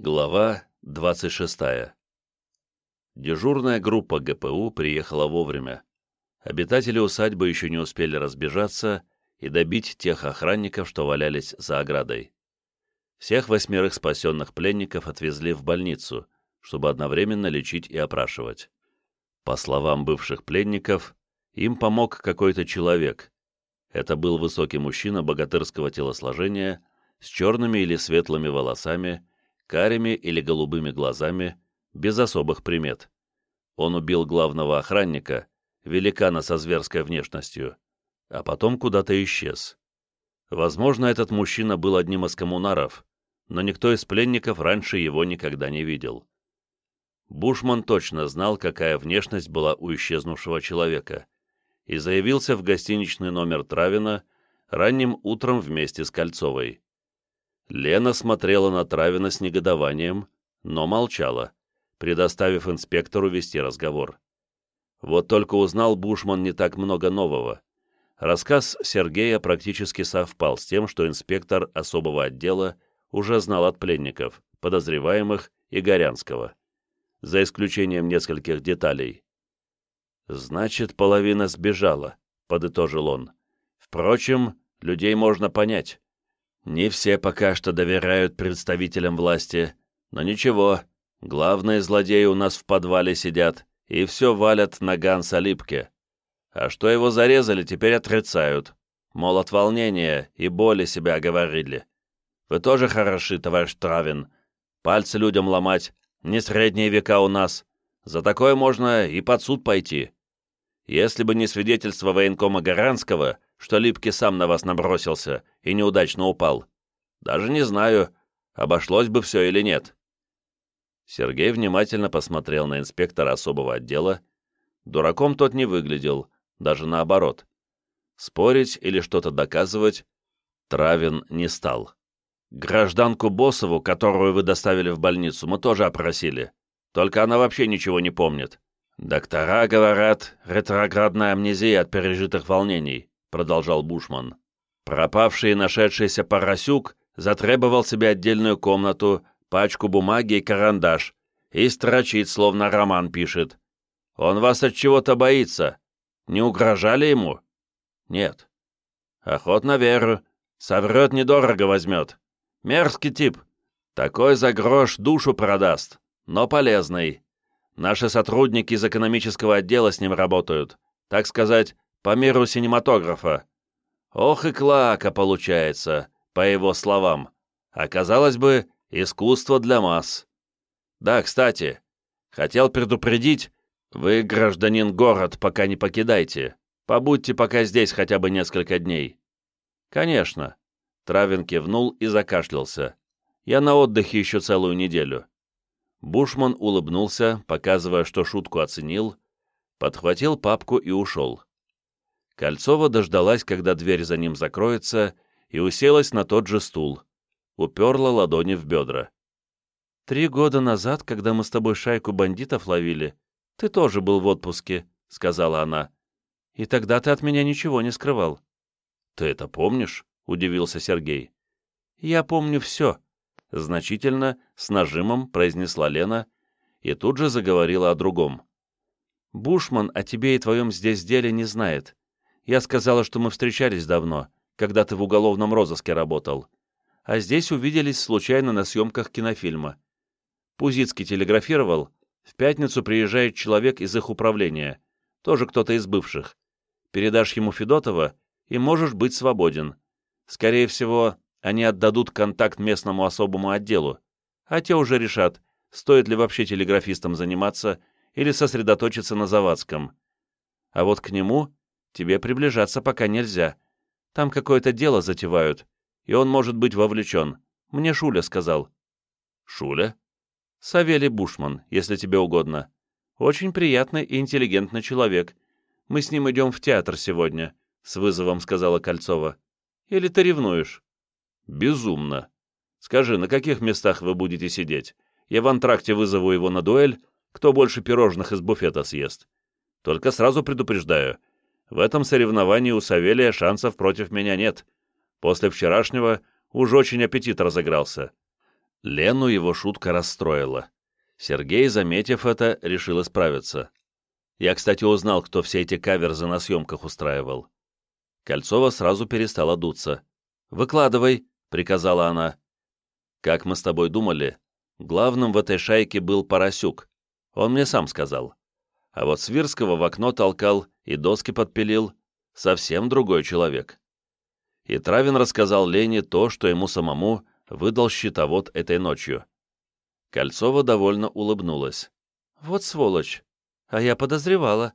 Глава 26. Дежурная группа ГПУ приехала вовремя. Обитатели усадьбы еще не успели разбежаться и добить тех охранников, что валялись за оградой. Всех восьмерых спасенных пленников отвезли в больницу, чтобы одновременно лечить и опрашивать. По словам бывших пленников, им помог какой-то человек. Это был высокий мужчина богатырского телосложения с черными или светлыми волосами, карими или голубыми глазами, без особых примет. Он убил главного охранника, великана со зверской внешностью, а потом куда-то исчез. Возможно, этот мужчина был одним из коммунаров, но никто из пленников раньше его никогда не видел. Бушман точно знал, какая внешность была у исчезнувшего человека, и заявился в гостиничный номер Травина ранним утром вместе с Кольцовой. Лена смотрела на Травина с негодованием, но молчала, предоставив инспектору вести разговор. Вот только узнал Бушман не так много нового. Рассказ Сергея практически совпал с тем, что инспектор особого отдела уже знал от пленников, подозреваемых и Горянского, за исключением нескольких деталей. «Значит, половина сбежала», — подытожил он. «Впрочем, людей можно понять. Не все пока что доверяют представителям власти, но ничего, главные злодеи у нас в подвале сидят и все валят на Ганса Липке. А что его зарезали, теперь отрицают. Мол, от волнения и боли себя оговорили. Вы тоже хороши, товарищ Травин. Пальцы людям ломать, не средние века у нас. За такое можно и под суд пойти. Если бы не свидетельство военкома Гаранского, что Липки сам на вас набросился и неудачно упал. Даже не знаю, обошлось бы все или нет». Сергей внимательно посмотрел на инспектора особого отдела. Дураком тот не выглядел, даже наоборот. Спорить или что-то доказывать Травин не стал. «Гражданку Босову, которую вы доставили в больницу, мы тоже опросили. Только она вообще ничего не помнит. Доктора говорят, ретроградная амнезия от пережитых волнений. — продолжал Бушман. «Пропавший и нашедшийся Поросюк затребовал себе отдельную комнату, пачку бумаги и карандаш, и строчит, словно роман пишет. Он вас от чего-то боится. Не угрожали ему?» «Нет». «Охотно верю. Соврет, недорого возьмет. Мерзкий тип. Такой за грош душу продаст, но полезный. Наши сотрудники из экономического отдела с ним работают. Так сказать, по миру синематографа. Ох и клака получается, по его словам. Оказалось бы, искусство для масс. Да, кстати, хотел предупредить, вы, гражданин город, пока не покидайте. Побудьте пока здесь хотя бы несколько дней. Конечно. Травин кивнул и закашлялся. Я на отдыхе еще целую неделю. Бушман улыбнулся, показывая, что шутку оценил, подхватил папку и ушел. Кольцова дождалась, когда дверь за ним закроется, и уселась на тот же стул. Уперла ладони в бедра. «Три года назад, когда мы с тобой шайку бандитов ловили, ты тоже был в отпуске», — сказала она. «И тогда ты от меня ничего не скрывал». «Ты это помнишь?» — удивился Сергей. «Я помню все», — значительно, с нажимом произнесла Лена и тут же заговорила о другом. «Бушман о тебе и твоем здесь деле не знает. Я сказала, что мы встречались давно, когда ты в уголовном розыске работал. А здесь увиделись случайно на съемках кинофильма. Пузицкий телеграфировал. В пятницу приезжает человек из их управления. Тоже кто-то из бывших. Передашь ему Федотова, и можешь быть свободен. Скорее всего, они отдадут контакт местному особому отделу. А те уже решат, стоит ли вообще телеграфистом заниматься или сосредоточиться на Завадском. А вот к нему Тебе приближаться пока нельзя. Там какое-то дело затевают, и он может быть вовлечен. Мне Шуля сказал». «Шуля?» «Савелий Бушман, если тебе угодно. Очень приятный и интеллигентный человек. Мы с ним идем в театр сегодня», — с вызовом сказала Кольцова. «Или ты ревнуешь?» «Безумно. Скажи, на каких местах вы будете сидеть? Я в антракте вызову его на дуэль, кто больше пирожных из буфета съест. Только сразу предупреждаю, в этом соревновании у Савелия шансов против меня нет. После вчерашнего уж очень аппетит разыгрался. Лену его шутка расстроила. Сергей, заметив это, решил исправиться. Я, кстати, узнал, кто все эти каверзы на съемках устраивал. Кольцова сразу перестала дуться. «Выкладывай», — приказала она. «Как мы с тобой думали, главным в этой шайке был Поросюк. Он мне сам сказал. А вот Свирского в окно толкал и доски подпилил совсем другой человек. И Травин рассказал Лене то, что ему самому выдал щитовод этой ночью. Кольцова довольно улыбнулась. «Вот сволочь! А я подозревала.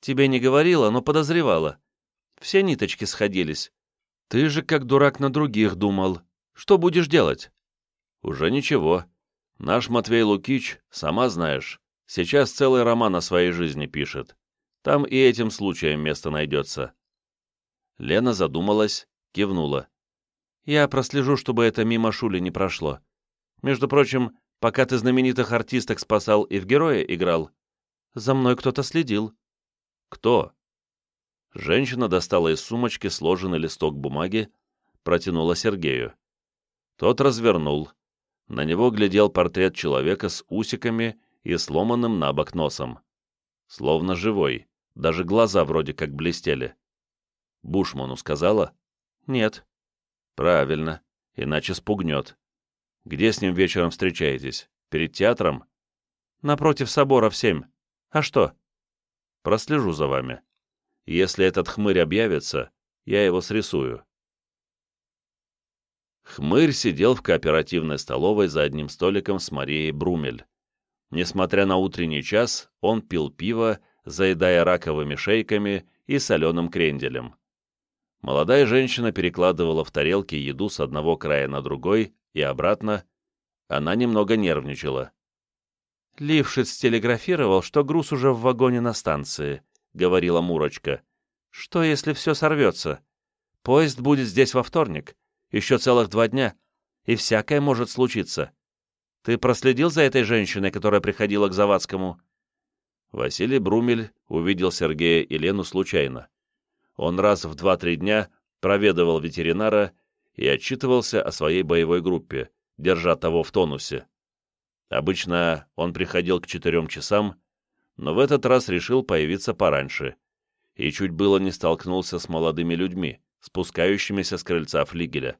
Тебе не говорила, но подозревала. Все ниточки сходились. Ты же как дурак на других думал. Что будешь делать?» «Уже ничего. Наш Матвей Лукич, сама знаешь, сейчас целый роман о своей жизни пишет. Там и этим случаем место найдется». Лена задумалась, кивнула. «Я прослежу, чтобы это мимо Шули не прошло. Между прочим, пока ты знаменитых артисток спасал и в героя играл, за мной кто-то следил». «Кто?» Женщина достала из сумочки сложенный листок бумаги, протянула Сергею. Тот развернул. На него глядел портрет человека с усиками и сломанным на бок носом. Словно живой, даже глаза вроде как блестели. Бушману сказала? Нет. Правильно, иначе спугнет. Где с ним вечером встречаетесь? Перед театром? Напротив собора в семь. А что? Прослежу за вами. Если этот хмырь объявится, я его срисую. Хмырь сидел в кооперативной столовой за одним столиком с Марией Брумель. Несмотря на утренний час, он пил пиво, заедая раковыми шейками и соленым кренделем. Молодая женщина перекладывала в тарелки еду с одного края на другой и обратно. Она немного нервничала. «Лившиц телеграфировал, что груз уже в вагоне на станции», — говорила Мурочка. «Что, если все сорвется? Поезд будет здесь во вторник, еще целых два дня, и всякое может случиться. Ты проследил за этой женщиной, которая приходила к Завадскому?» Василий Брумель увидел Сергея и Лену случайно. Он раз в два-три дня проведывал ветеринара и отчитывался о своей боевой группе, держа того в тонусе. Обычно он приходил к четырем часам, но в этот раз решил появиться пораньше и чуть было не столкнулся с молодыми людьми, спускающимися с крыльца флигеля.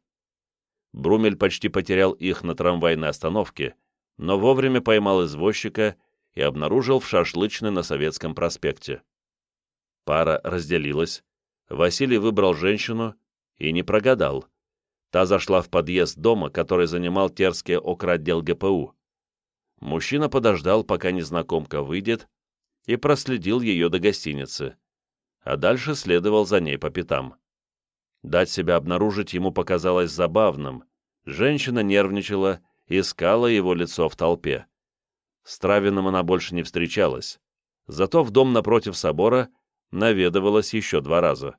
Брумель почти потерял их на трамвайной остановке, но вовремя поймал извозчика и обнаружил в шашлычной на Советском проспекте. Пара разделилась, Василий выбрал женщину и не прогадал. Та зашла в подъезд дома, который занимал Терский окротдел ГПУ. Мужчина подождал, пока незнакомка выйдет, и проследил ее до гостиницы, а дальше следовал за ней по пятам. Дать себя обнаружить ему показалось забавным. Женщина нервничала, искала его лицо в толпе. С Травиным она больше не встречалась. Зато в дом напротив собора наведывалась еще два раза.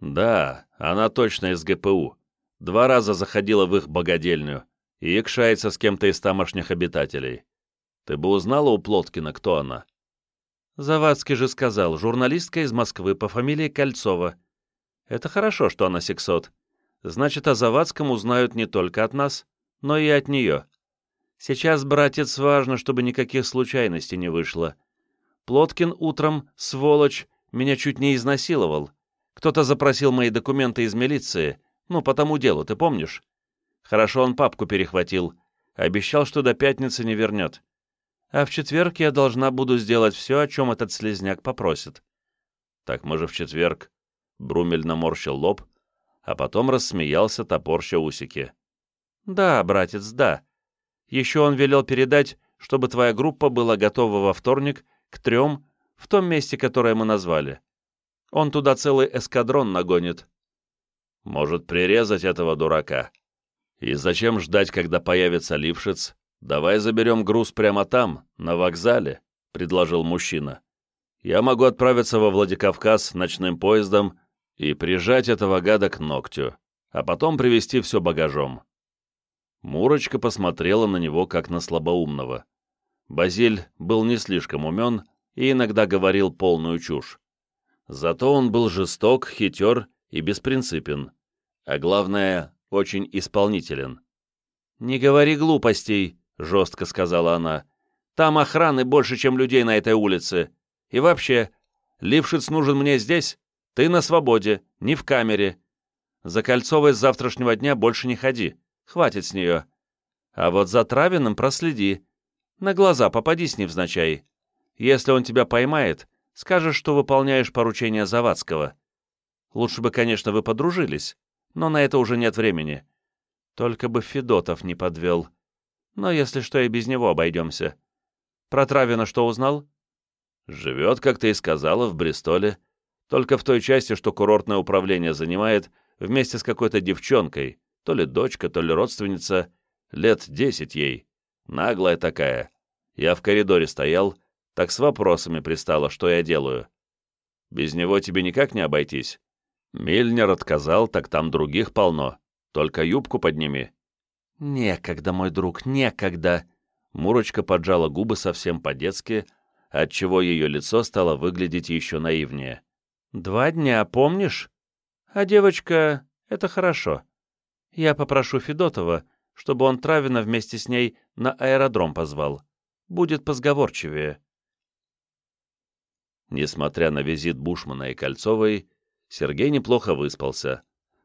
Да, она точно из ГПУ. Два раза заходила в их богадельню и якшается с кем-то из тамошних обитателей. Ты бы узнала у Плоткина, кто она? Завадский же сказал, журналистка из Москвы по фамилии Кольцова. Это хорошо, что она сексот. Значит, о Завадском узнают не только от нас, но и от нее. Сейчас, братец, важно, чтобы никаких случайностей не вышло. Плоткин утром, сволочь, меня чуть не изнасиловал. Кто-то запросил мои документы из милиции, ну, по тому делу, ты помнишь? Хорошо он папку перехватил. Обещал, что до пятницы не вернет. А в четверг я должна буду сделать все, о чем этот слезняк попросит. Так мы же в четверг. Брумель наморщил лоб, а потом рассмеялся, топорща усики. Да, братец, да. Еще он велел передать, чтобы твоя группа была готова во вторник к трем в том месте, которое мы назвали. Он туда целый эскадрон нагонит. Может, прирезать этого дурака? И зачем ждать, когда появится Лившиц? Давай заберем груз прямо там, на вокзале, — предложил мужчина. Я могу отправиться во Владикавказ ночным поездом и прижать этого гада к ногтю, а потом привезти все багажом. Мурочка посмотрела на него, как на слабоумного. Базиль был не слишком умен и иногда говорил полную чушь. Зато он был жесток, хитер и беспринципен, а главное, очень исполнителен. «Не говори глупостей», — жестко сказала она. «Там охраны больше, чем людей на этой улице. И вообще, Лившиц нужен мне здесь, ты на свободе, не в камере. За Кольцовой с завтрашнего дня больше не ходи, хватит с нее. А вот за Травиным проследи. На глаза попадись невзначай. Если он тебя поймает, скажешь, что выполняешь поручение Завадского. Лучше бы, конечно, вы подружились, но на это уже нет времени. Только бы Федотов не подвел. Но если что, и без него обойдемся. Про Травина что узнал? Живет, как ты и сказала, в Бристоле. Только в той части, что курортное управление занимает, вместе с какой-то девчонкой, то ли дочка, то ли родственница, лет десять ей. Наглая такая. Я в коридоре стоял, так с вопросами пристала, что я делаю. Без него тебе никак не обойтись. Мильнер отказал, так там других полно. Только юбку подними». «Некогда, мой друг, некогда!» Мурочка поджала губы совсем по-детски, отчего ее лицо стало выглядеть еще наивнее. «Два дня, помнишь? А девочка — это хорошо. Я попрошу Федотова, чтобы он Травина вместе с ней на аэродром позвал. Будет позговорчивее». Несмотря на визит Бушмана и Кольцовой, Сергей неплохо выспался.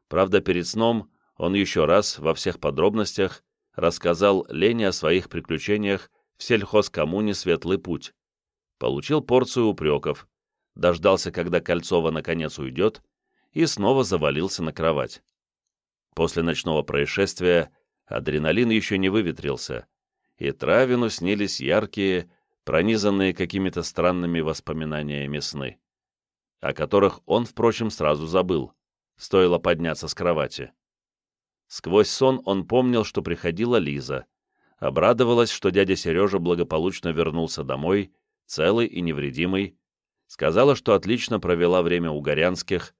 Правда, перед сном он еще раз, во всех подробностях, рассказал Лене о своих приключениях в сельхозкоммуне «Светлый путь». Получил порцию упреков, дождался, когда Кольцова наконец уйдет, и снова завалился на кровать. После ночного происшествия адреналин еще не выветрился, и Травину снились яркие, пронизанные какими-то странными воспоминаниями сны, о которых он, впрочем, сразу забыл, стоило подняться с кровати. Сквозь сон он помнил, что приходила Лиза, обрадовалась, что дядя Сережа благополучно вернулся домой, целый и невредимый, сказала, что отлично провела время у Горянских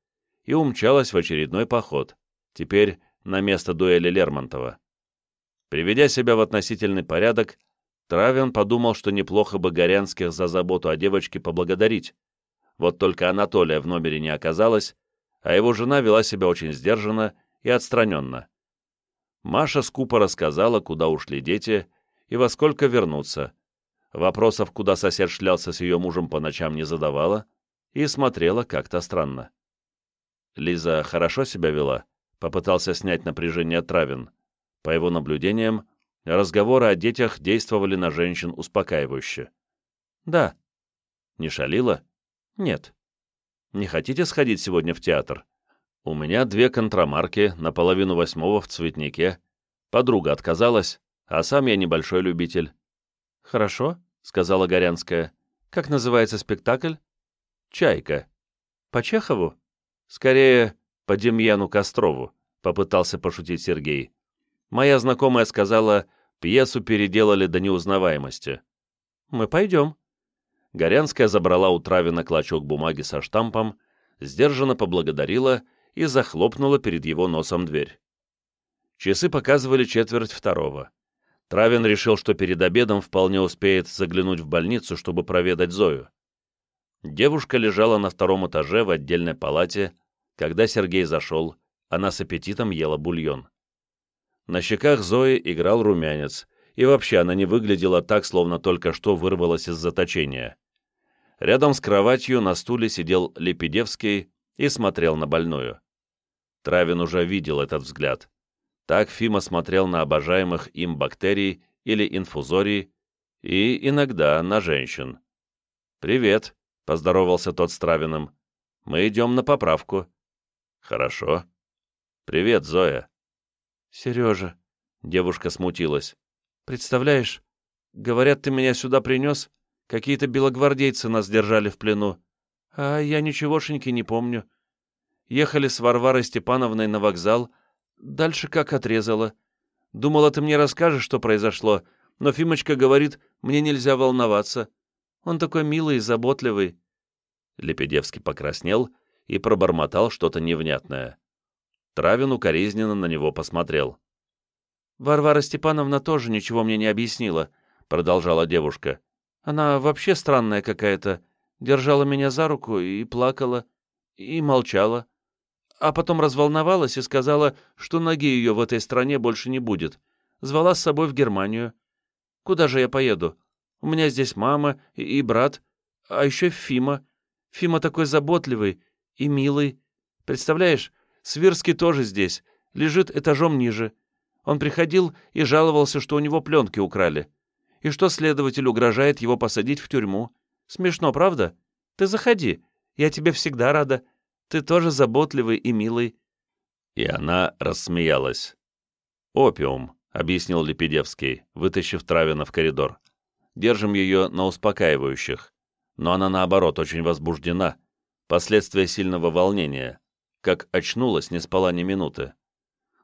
и умчалась в очередной поход, теперь на место дуэли Лермонтова. Приведя себя в относительный порядок, Травин подумал, что неплохо бы Горянских за заботу о девочке поблагодарить. Вот только Анатолия в номере не оказалось, а его жена вела себя очень сдержанно и отстраненно. Маша скупо рассказала, куда ушли дети и во сколько вернутся. Вопросов, куда сосед шлялся с ее мужем по ночам, не задавала и смотрела как-то странно. Лиза хорошо себя вела, попытался снять напряжение Травин. По его наблюдениям, Разговоры о детях действовали на женщин успокаивающе. «Да». «Не шалила?» «Нет». «Не хотите сходить сегодня в театр?» «У меня две контрамарки на половину восьмого в цветнике. Подруга отказалась, а сам я небольшой любитель». «Хорошо», — сказала Горянская. «Как называется спектакль?» «Чайка». «По Чехову?» «Скорее, по Демьяну Кострову», — попытался пошутить Сергей. Моя знакомая сказала, пьесу переделали до неузнаваемости. «Мы пойдем». Горянская забрала у Травина клочок бумаги со штампом, сдержанно поблагодарила и захлопнула перед его носом дверь. Часы показывали четверть второго. Травин решил, что перед обедом вполне успеет заглянуть в больницу, чтобы проведать Зою. Девушка лежала на втором этаже в отдельной палате. Когда Сергей зашел, она с аппетитом ела бульон. На щеках Зои играл румянец, и вообще она не выглядела так, словно только что вырвалась из заточения. Рядом с кроватью на стуле сидел Лепидевский и смотрел на больную. Травин уже видел этот взгляд. Так Фима смотрел на обожаемых им бактерий или инфузорий, и иногда на женщин. «Привет», — поздоровался тот с Травиным. «Мы идем на поправку». «Хорошо». «Привет, Зоя». «Сережа», — девушка смутилась, — «представляешь, говорят, ты меня сюда принес, какие-то белогвардейцы нас держали в плену, а я ничегошеньки не помню. Ехали с Варварой Степановной на вокзал, дальше как отрезала. Думала, ты мне расскажешь, что произошло, но Фимочка говорит, мне нельзя волноваться. Он такой милый и заботливый». Лепедевский покраснел и пробормотал что-то невнятное. Травин укоризненно на него посмотрел. «Варвара Степановна тоже ничего мне не объяснила», — продолжала девушка. «Она вообще странная какая-то. Держала меня за руку и плакала, и молчала. А потом разволновалась и сказала, что ноги ее в этой стране больше не будет. Звала с собой в Германию. Куда же я поеду? У меня здесь мама и, брат, а еще Фима. Фима такой заботливый и милый. Представляешь, Свирский тоже здесь, лежит этажом ниже. Он приходил и жаловался, что у него пленки украли. И что следователь угрожает его посадить в тюрьму. Смешно, правда? Ты заходи, я тебе всегда рада. Ты тоже заботливый и милый. И она рассмеялась. «Опиум», — объяснил Лепедевский, вытащив Травина в коридор. «Держим ее на успокаивающих. Но она, наоборот, очень возбуждена. Последствия сильного волнения. Как очнулась, не спала ни минуты.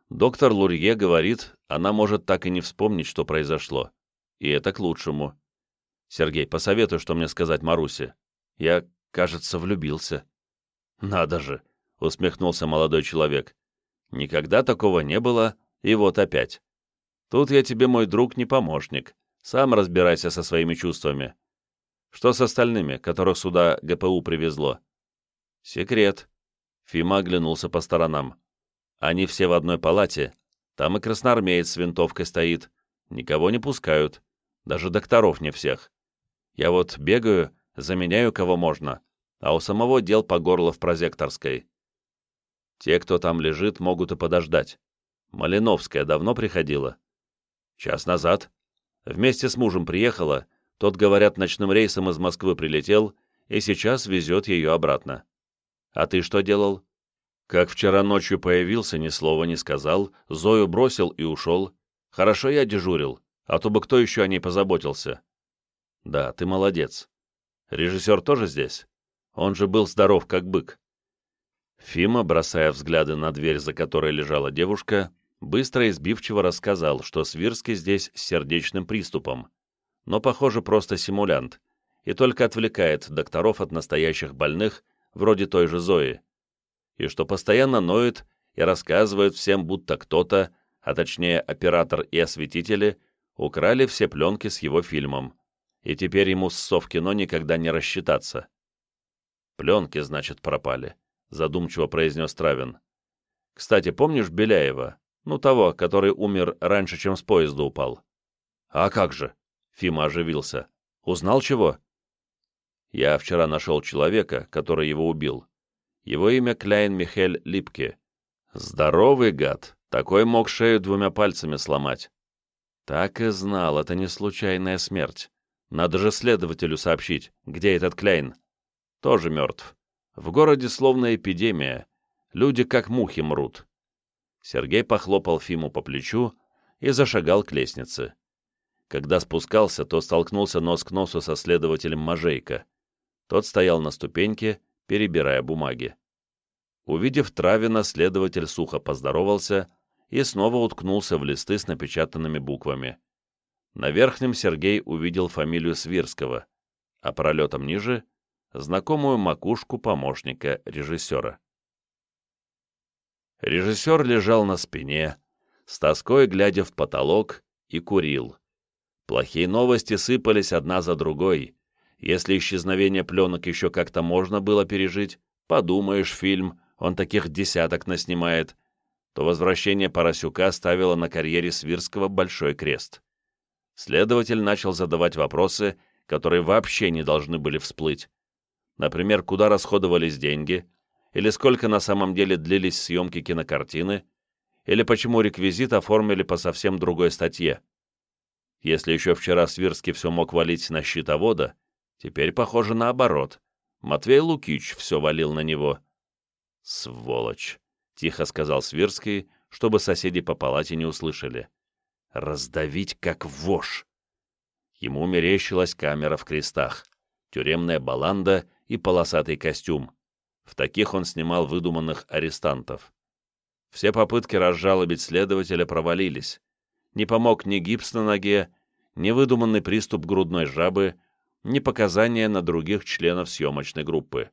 Доктор Лурье говорит, она может так и не вспомнить, что произошло. И это к лучшему. Сергей, посоветуй, что мне сказать Марусе. Я, кажется, влюбился. Надо же, усмехнулся молодой человек. Никогда такого не было, и вот опять. Тут я тебе, мой друг, не помощник. Сам разбирайся со своими чувствами. Что с остальными, которых сюда ГПУ привезло? Секрет. Фима оглянулся по сторонам. Они все в одной палате. Там и красноармеец с винтовкой стоит. Никого не пускают. Даже докторов не всех. Я вот бегаю, заменяю кого можно, а у самого дел по горло в прозекторской. Те, кто там лежит, могут и подождать. Малиновская давно приходила? Час назад. Вместе с мужем приехала, тот, говорят, ночным рейсом из Москвы прилетел и сейчас везет ее обратно. А ты что делал? Как вчера ночью появился, ни слова не сказал, Зою бросил и ушел. Хорошо я дежурил, а то бы кто еще о ней позаботился. Да, ты молодец. Режиссер тоже здесь? Он же был здоров, как бык. Фима, бросая взгляды на дверь, за которой лежала девушка, быстро и сбивчиво рассказал, что Свирский здесь с сердечным приступом, но, похоже, просто симулянт, и только отвлекает докторов от настоящих больных, вроде той же Зои, и что постоянно ноет и рассказывает всем, будто кто-то, а точнее оператор и осветители, украли все пленки с его фильмом, и теперь ему с Совкино никогда не рассчитаться. «Пленки, значит, пропали», — задумчиво произнес Травин. «Кстати, помнишь Беляева? Ну, того, который умер раньше, чем с поезда упал?» «А как же?» — Фима оживился. «Узнал чего?» «Я вчера нашел человека, который его убил. Его имя Кляйн Михель Липке. Здоровый гад, такой мог шею двумя пальцами сломать». «Так и знал, это не случайная смерть. Надо же следователю сообщить, где этот Кляйн. Тоже мертв. В городе словно эпидемия. Люди как мухи мрут. Сергей похлопал Фиму по плечу и зашагал к лестнице. Когда спускался, то столкнулся нос к носу со следователем Мажейко. Тот стоял на ступеньке, перебирая бумаги. Увидев Травина, следователь сухо поздоровался и снова уткнулся в листы с напечатанными буквами. На верхнем Сергей увидел фамилию Свирского, а пролетом ниже знакомую макушку помощника режиссера. Режиссер лежал на спине, с тоской глядя в потолок, и курил. Плохие новости сыпались одна за другой. Если исчезновение пленок еще как-то можно было пережить, подумаешь, фильм, он таких десяток наснимает, то возвращение Поросюка ставило на карьере Свирского большой крест. Следователь начал задавать вопросы, которые вообще не должны были всплыть. Например, куда расходовались деньги, или сколько на самом деле длились съемки кинокартины, или почему реквизит оформили по совсем другой статье. Если еще вчера Свирский все мог валить на щитовода, теперь, похоже, наоборот. Матвей Лукич все валил на него. «Сволочь!» — тихо сказал Свирский, чтобы соседи по палате не услышали. «Раздавить, как вошь!» Ему мерещилась камера в крестах, тюремная баланда и полосатый костюм. В таких он снимал выдуманных арестантов. Все попытки разжалобить следователя провалились. Не помог ни гипс на ноге, ни выдуманный приступ грудной жабы, ни показания на других членов съемочной группы.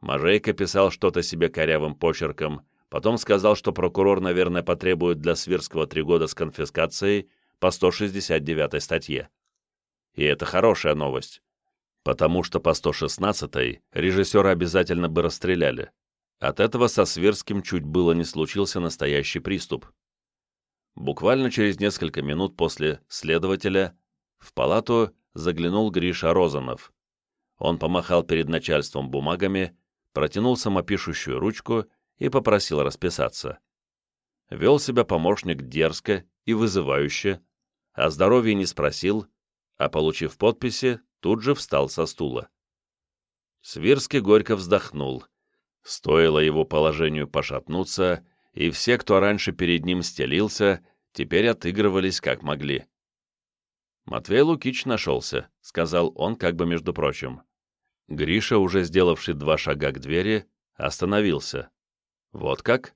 Мажейка писал что-то себе корявым почерком, потом сказал, что прокурор, наверное, потребует для Свирского три года с конфискацией по 169 статье. И это хорошая новость потому что по 116-й режиссера обязательно бы расстреляли. От этого со Сверским чуть было не случился настоящий приступ. Буквально через несколько минут после следователя в палату заглянул Гриша Розанов. Он помахал перед начальством бумагами, протянул самопишущую ручку и попросил расписаться. Вел себя помощник дерзко и вызывающе, о здоровье не спросил, а, получив подписи, тут же встал со стула. Свирский горько вздохнул. Стоило его положению пошатнуться, и все, кто раньше перед ним стелился, теперь отыгрывались как могли. «Матвей Лукич нашелся», — сказал он как бы между прочим. Гриша, уже сделавший два шага к двери, остановился. «Вот как?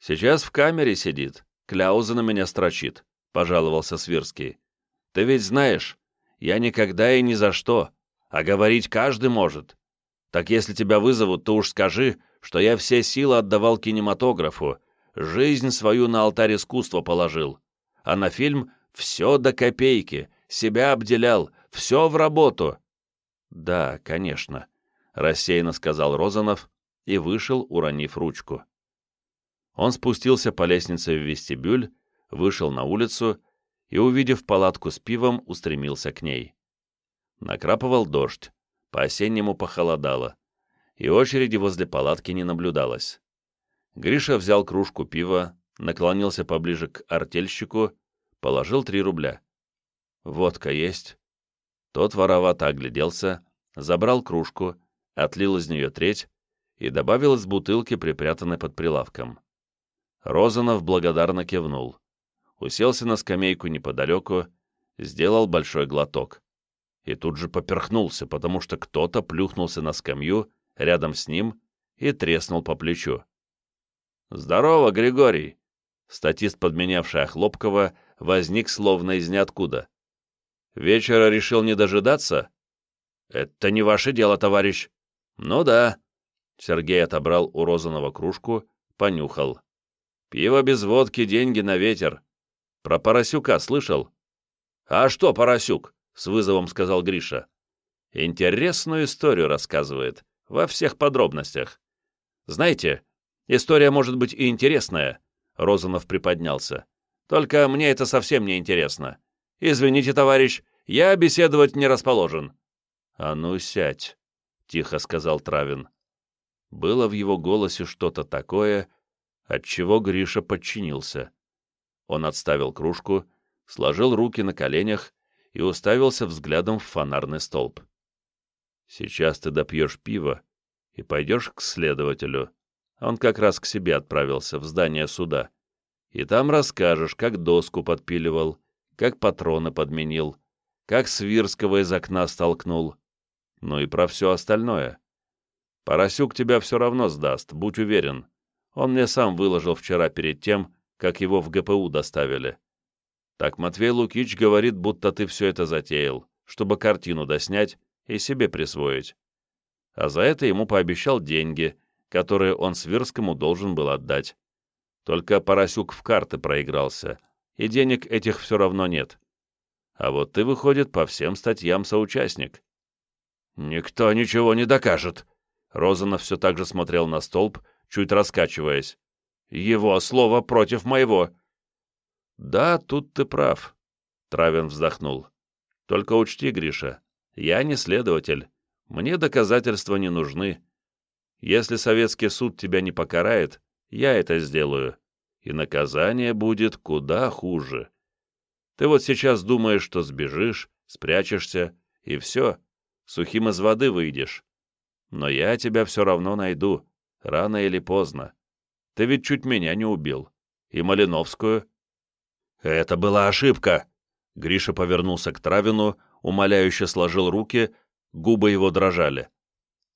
Сейчас в камере сидит, кляузы на меня строчит», — пожаловался Свирский. «Ты ведь знаешь, я никогда и ни за что, а говорить каждый может. Так если тебя вызовут, то уж скажи, что я все силы отдавал кинематографу, жизнь свою на алтарь искусства положил, а на фильм все до копейки, себя обделял, все в работу». «Да, конечно», — рассеянно сказал Розанов и вышел, уронив ручку. Он спустился по лестнице в вестибюль, вышел на улицу и, увидев палатку с пивом, устремился к ней. Накрапывал дождь, по-осеннему похолодало, и очереди возле палатки не наблюдалось. Гриша взял кружку пива, наклонился поближе к артельщику, положил три рубля. «Водка есть?» Тот воровато огляделся, забрал кружку, отлил из нее треть и добавил из бутылки, припрятанной под прилавком. Розанов благодарно кивнул. Уселся на скамейку неподалеку, сделал большой глоток. И тут же поперхнулся, потому что кто-то плюхнулся на скамью рядом с ним и треснул по плечу. «Здорово, Григорий!» Статист, подменявший Охлопкова, возник словно из ниоткуда. «Вечера решил не дожидаться?» «Это не ваше дело, товарищ». «Ну да». Сергей отобрал у Розанова кружку, понюхал. «Пиво без водки, деньги на ветер. Про Поросюка слышал?» «А что Поросюк?» — с вызовом сказал Гриша. «Интересную историю рассказывает, во всех подробностях. Знаете, история может быть и интересная», — Розанов приподнялся. «Только мне это совсем не интересно. Извините, товарищ, я беседовать не расположен». «А ну сядь», — тихо сказал Травин. Было в его голосе что-то такое, отчего Гриша подчинился. Он отставил кружку, сложил руки на коленях и уставился взглядом в фонарный столб. «Сейчас ты допьешь пиво и пойдешь к следователю. Он как раз к себе отправился, в здание суда. И там расскажешь, как доску подпиливал, как патроны подменил, как Свирского из окна столкнул, ну и про все остальное. Поросюк тебя все равно сдаст, будь уверен. Он мне сам выложил вчера перед тем, как его в ГПУ доставили. Так Матвей Лукич говорит, будто ты все это затеял, чтобы картину доснять и себе присвоить. А за это ему пообещал деньги, которые он Свирскому должен был отдать. Только Поросюк в карты проигрался, и денег этих все равно нет. А вот ты, выходит, по всем статьям соучастник. «Никто ничего не докажет», Розанов все так же смотрел на столб, чуть раскачиваясь. «Его слово против моего!» «Да, тут ты прав», — Травин вздохнул. «Только учти, Гриша, я не следователь. Мне доказательства не нужны. Если советский суд тебя не покарает, я это сделаю, и наказание будет куда хуже. Ты вот сейчас думаешь, что сбежишь, спрячешься, и все, сухим из воды выйдешь. Но я тебя все равно найду, рано или поздно. Ты ведь чуть меня не убил. И Малиновскую. Это была ошибка. Гриша повернулся к Травину, умоляюще сложил руки, губы его дрожали.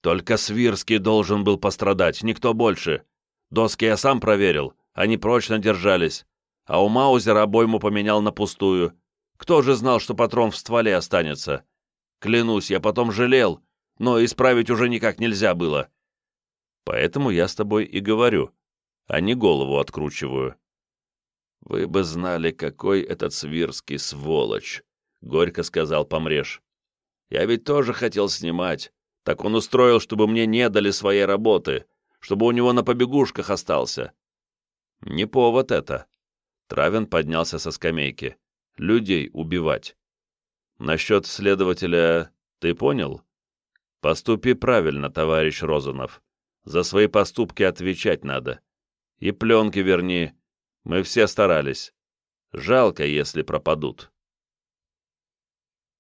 Только Свирский должен был пострадать, никто больше. Доски я сам проверил, они прочно держались. А у Маузера обойму поменял на пустую. Кто же знал, что патрон в стволе останется? Клянусь, я потом жалел, но исправить уже никак нельзя было. Поэтому я с тобой и говорю, а не голову откручиваю. Вы бы знали, какой этот Свирский сволочь, — горько сказал Помреж. Я ведь тоже хотел снимать, так он устроил, чтобы мне не дали своей работы, чтобы у него на побегушках остался. Не повод это. Травин поднялся со скамейки. Людей убивать. Насчет следователя ты понял? Поступи правильно, товарищ Розанов. За свои поступки отвечать надо. И пленки верни. Мы все старались. Жалко, если пропадут.